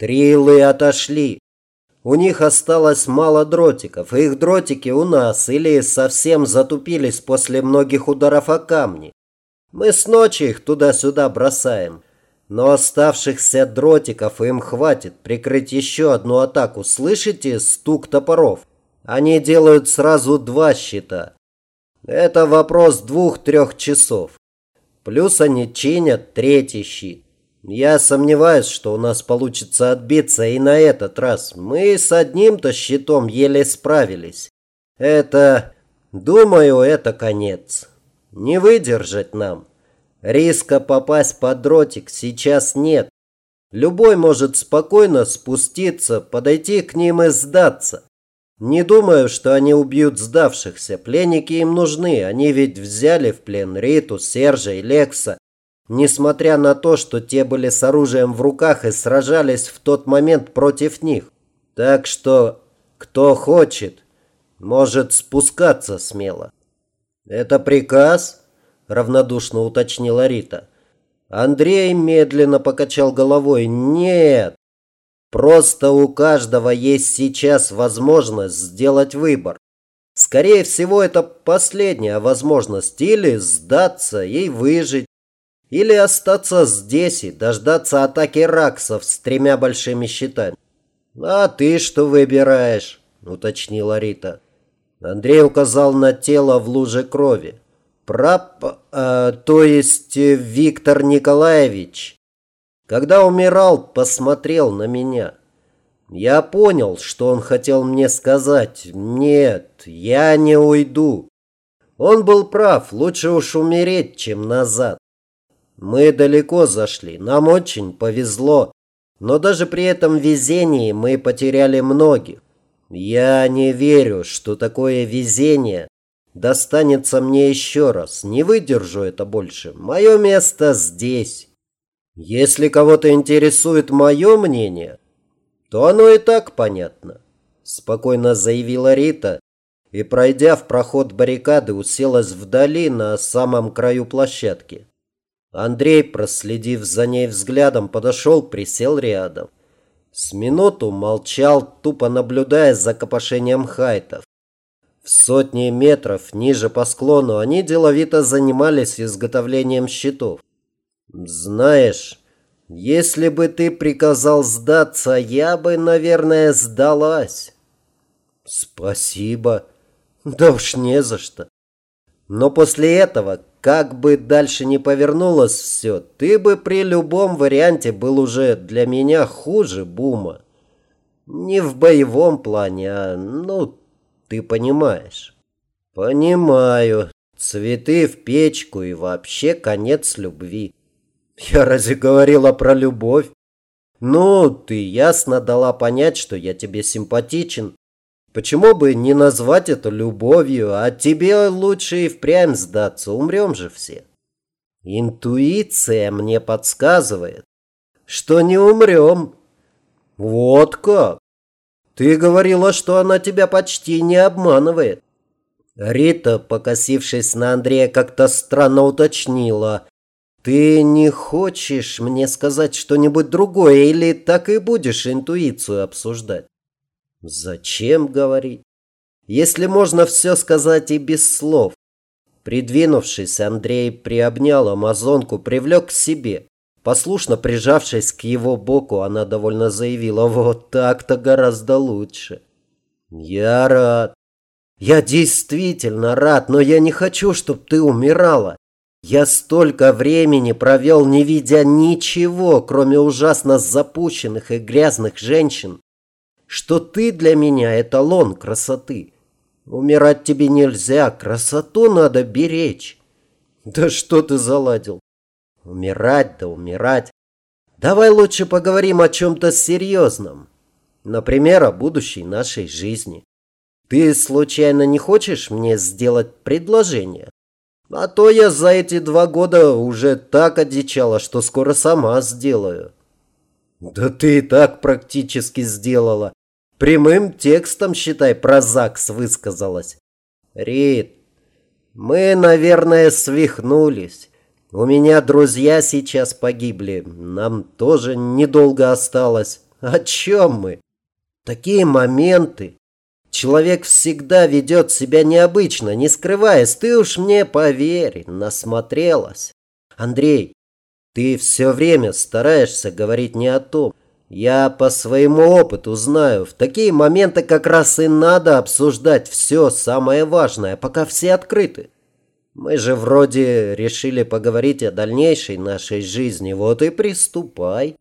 Трилы отошли. У них осталось мало дротиков. Их дротики у нас или совсем затупились после многих ударов о камни. Мы с ночи их туда-сюда бросаем. Но оставшихся дротиков им хватит прикрыть еще одну атаку. Слышите стук топоров? Они делают сразу два щита. Это вопрос двух-трех часов. Плюс они чинят третий щит. Я сомневаюсь, что у нас получится отбиться и на этот раз. Мы с одним-то щитом еле справились. Это... Думаю, это конец. Не выдержать нам. Риска попасть под дротик сейчас нет. Любой может спокойно спуститься, подойти к ним и сдаться. Не думаю, что они убьют сдавшихся. Пленники им нужны. Они ведь взяли в плен Риту, Сержа и Лекса. Несмотря на то, что те были с оружием в руках и сражались в тот момент против них. Так что, кто хочет, может спускаться смело. Это приказ? Равнодушно уточнила Рита. Андрей медленно покачал головой. Нет, Просто у каждого есть сейчас возможность сделать выбор. Скорее всего, это последняя возможность или сдаться и выжить, или остаться здесь и дождаться атаки раксов с тремя большими щитами. «А ты что выбираешь?» – уточнила Рита. Андрей указал на тело в луже крови. «Прап... Э, то есть Виктор Николаевич когда умирал, посмотрел на меня. Я понял, что он хотел мне сказать. Нет, я не уйду. Он был прав, лучше уж умереть, чем назад. Мы далеко зашли, нам очень повезло. Но даже при этом везении мы потеряли многих. Я не верю, что такое везение достанется мне еще раз. Не выдержу это больше. Мое место здесь. Если кого-то интересует мое мнение, то оно и так понятно, спокойно заявила Рита и, пройдя в проход баррикады, уселась вдали на самом краю площадки. Андрей, проследив за ней взглядом, подошел, присел рядом. С минуту молчал, тупо наблюдая за копошением хайтов. В сотни метров ниже по склону они деловито занимались изготовлением щитов. Знаешь, если бы ты приказал сдаться, я бы, наверное, сдалась. Спасибо. Да уж не за что. Но после этого, как бы дальше не повернулось все, ты бы при любом варианте был уже для меня хуже Бума. Не в боевом плане, а, ну, ты понимаешь. Понимаю. Цветы в печку и вообще конец любви. Я разве говорила про любовь? Ну, ты ясно дала понять, что я тебе симпатичен. Почему бы не назвать это любовью, а тебе лучше и впрямь сдаться, умрем же все. Интуиция мне подсказывает, что не умрем. Вот как? Ты говорила, что она тебя почти не обманывает. Рита, покосившись на Андрея, как-то странно уточнила. Ты не хочешь мне сказать что-нибудь другое или так и будешь интуицию обсуждать? Зачем говорить? Если можно все сказать и без слов. Придвинувшись, Андрей приобнял амазонку, привлек к себе. Послушно прижавшись к его боку, она довольно заявила, вот так-то гораздо лучше. Я рад. Я действительно рад, но я не хочу, чтобы ты умирала. Я столько времени провел, не видя ничего, кроме ужасно запущенных и грязных женщин, что ты для меня эталон красоты. Умирать тебе нельзя, красоту надо беречь. Да что ты заладил? Умирать да умирать. Давай лучше поговорим о чем-то серьезном. Например, о будущей нашей жизни. Ты случайно не хочешь мне сделать предложение? А то я за эти два года уже так одичала, что скоро сама сделаю. Да ты и так практически сделала. Прямым текстом, считай, про ЗАГС высказалась. Рит, мы, наверное, свихнулись. У меня друзья сейчас погибли. Нам тоже недолго осталось. О чем мы? Такие моменты. Человек всегда ведет себя необычно, не скрываясь. Ты уж мне поверь, насмотрелась. Андрей, ты все время стараешься говорить не о том. Я по своему опыту знаю, в такие моменты как раз и надо обсуждать все самое важное, пока все открыты. Мы же вроде решили поговорить о дальнейшей нашей жизни, вот и приступай.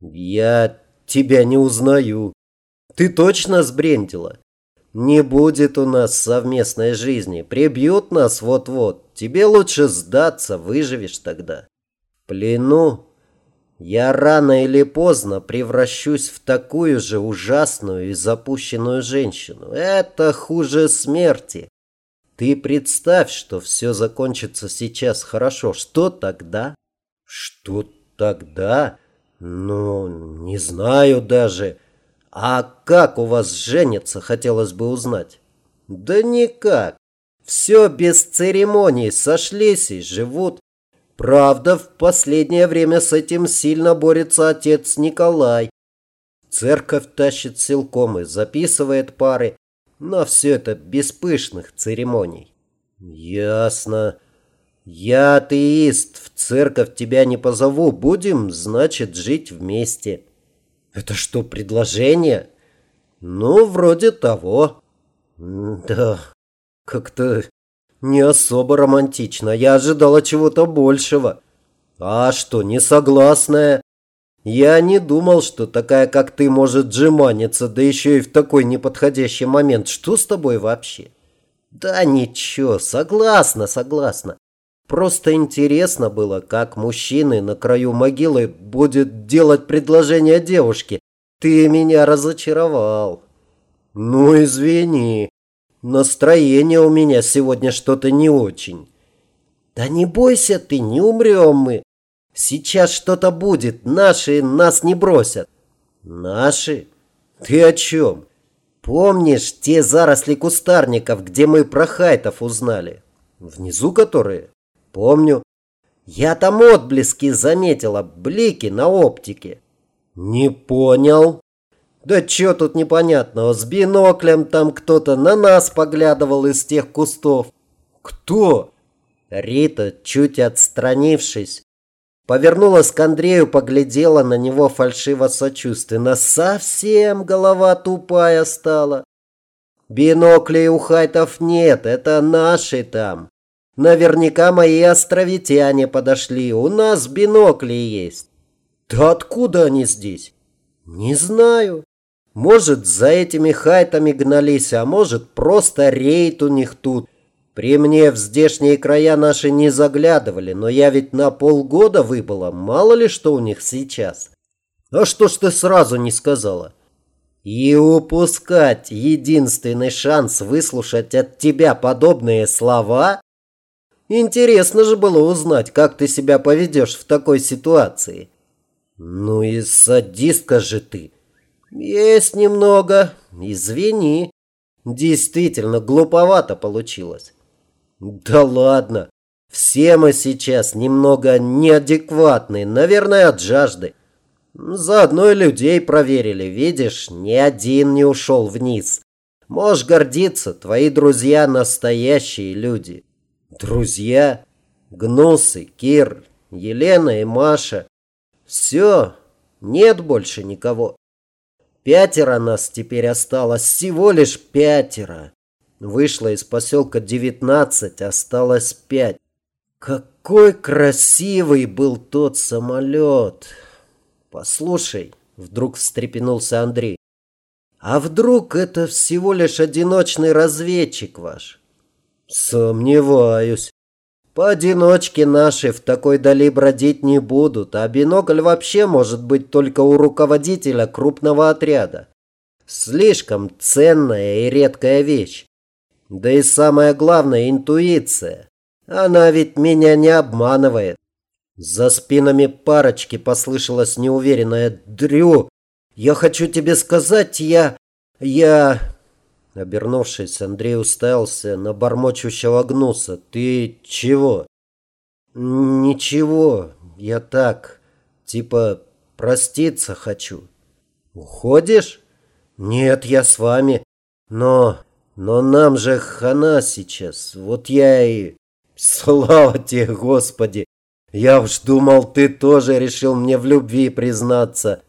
Я тебя не узнаю. Ты точно сбрендила? Не будет у нас совместной жизни, прибьют нас вот-вот. Тебе лучше сдаться, выживешь тогда. Плену я рано или поздно превращусь в такую же ужасную и запущенную женщину. Это хуже смерти. Ты представь, что все закончится сейчас хорошо. Что тогда? Что тогда? Ну, не знаю даже. А как у вас женятся, хотелось бы узнать. Да никак. Все без церемоний сошлись и живут. Правда, в последнее время с этим сильно борется отец Николай. Церковь тащит силком и записывает пары, но все это без пышных церемоний. Ясно. Я атеист, в церковь тебя не позову, будем, значит, жить вместе. Это что, предложение? Ну, вроде того. Да, как-то не особо романтично. Я ожидала чего-то большего. А что, не согласная? Я не думал, что такая, как ты, может джиманиться, да еще и в такой неподходящий момент. Что с тобой вообще? Да ничего, согласна, согласна. Просто интересно было, как мужчины на краю могилы будет делать предложение девушке. Ты меня разочаровал. Ну, извини. Настроение у меня сегодня что-то не очень. Да не бойся ты, не умрем мы. Сейчас что-то будет, наши нас не бросят. Наши? Ты о чем? Помнишь те заросли кустарников, где мы про хайтов узнали? Внизу которые? Помню. Я там отблески заметила, блики на оптике. Не понял. Да чё тут непонятного? С биноклем там кто-то на нас поглядывал из тех кустов. Кто? Рита, чуть отстранившись, повернулась к Андрею, поглядела на него фальшиво сочувственно. Совсем голова тупая стала. Биноклей у хайтов нет, это наши там. Наверняка мои островитяне подошли, у нас бинокли есть. Да откуда они здесь? Не знаю. Может, за этими хайтами гнались, а может, просто рейд у них тут. При мне в здешние края наши не заглядывали, но я ведь на полгода выбыла, мало ли что у них сейчас. А что ж ты сразу не сказала? И упускать единственный шанс выслушать от тебя подобные слова? Интересно же было узнать, как ты себя поведешь в такой ситуации. Ну и садистка же ты. Есть немного. Извини. Действительно, глуповато получилось. Да ладно. Все мы сейчас немного неадекватные, наверное, от жажды. Заодно и людей проверили, видишь, ни один не ушел вниз. Можешь гордиться, твои друзья настоящие люди. Друзья? Гнусы, Кир, Елена и Маша. Все, нет больше никого. Пятеро нас теперь осталось, всего лишь пятеро. Вышло из поселка девятнадцать, осталось пять. Какой красивый был тот самолет! Послушай, вдруг встрепенулся Андрей. А вдруг это всего лишь одиночный разведчик ваш? Сомневаюсь. Поодиночке наши в такой дали бродить не будут, а бинокль вообще может быть только у руководителя крупного отряда. Слишком ценная и редкая вещь. Да и самое главное – интуиция. Она ведь меня не обманывает. За спинами парочки послышалось неуверенное «Дрю, я хочу тебе сказать, я... я...» Обернувшись, Андрей уставился на бормочущего гнуса. «Ты чего?» «Ничего, я так, типа, проститься хочу». Уходишь? Нет, я с вами. Но... Но нам же хана сейчас. Вот я и... Слава тебе, Господи! Я уж думал, ты тоже решил мне в любви признаться.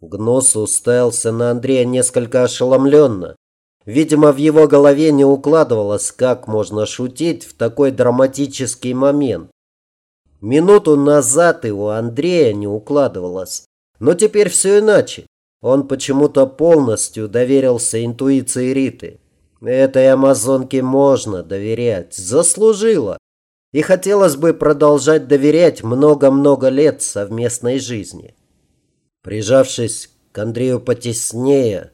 Гнос уставился на Андрея несколько ошеломленно. Видимо, в его голове не укладывалось, как можно шутить в такой драматический момент. Минуту назад и у Андрея не укладывалось. Но теперь все иначе. Он почему-то полностью доверился интуиции Риты. Этой амазонке можно доверять. Заслужила. И хотелось бы продолжать доверять много-много лет совместной жизни. Прижавшись к Андрею потеснее,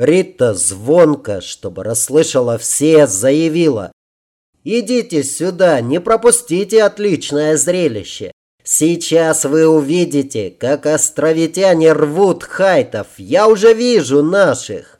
Рита звонко, чтобы расслышала все, заявила. «Идите сюда, не пропустите отличное зрелище. Сейчас вы увидите, как островитяне рвут хайтов. Я уже вижу наших».